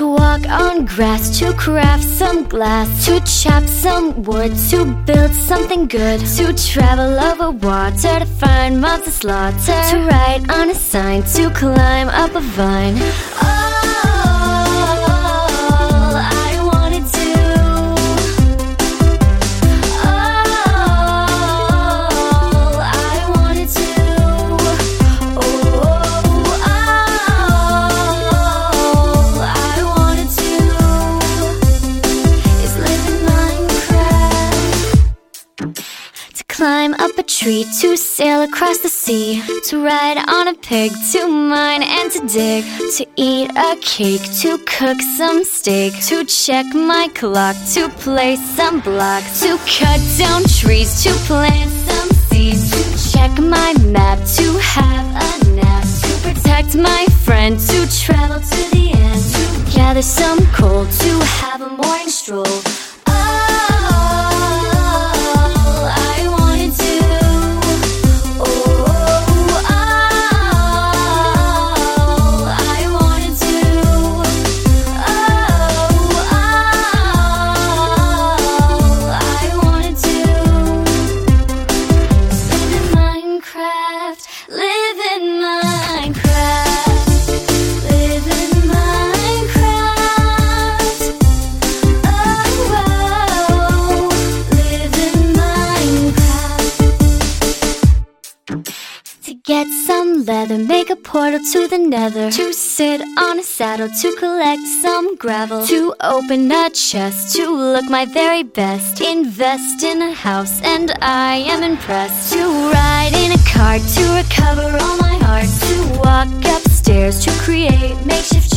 To walk on grass, to craft some glass, to chop some wood, to build something good, to travel over water, to find mobs to slaughter, to write on a sign, to climb up a vine. All climb up a tree, to sail across the sea, to ride on a pig, to mine and to dig, to eat a cake, to cook some steak, to check my clock, to play some blocks, to cut down trees, to plant some seeds, to check my map, to have a nap, to protect my friend, to travel to the end, to gather some coal, to have a morning stroll. To get some leather, make a portal to the nether. To sit on a saddle, to collect some gravel. To open a chest, to look my very best. Invest in a house, and I am impressed. To ride in a cart, to recover all my heart. To walk upstairs, to create makeshift